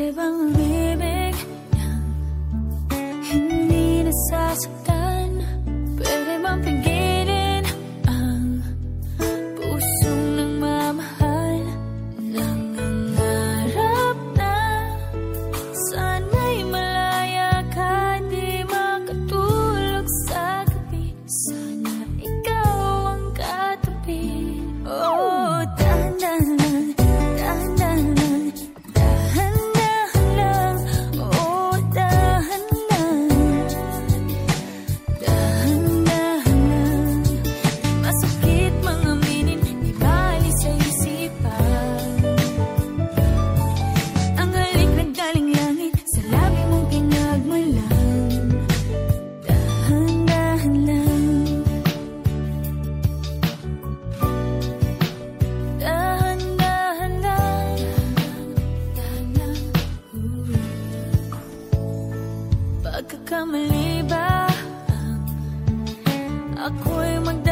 Dili bang umibig ng hindi Pagkakamali ba ako'y magdala?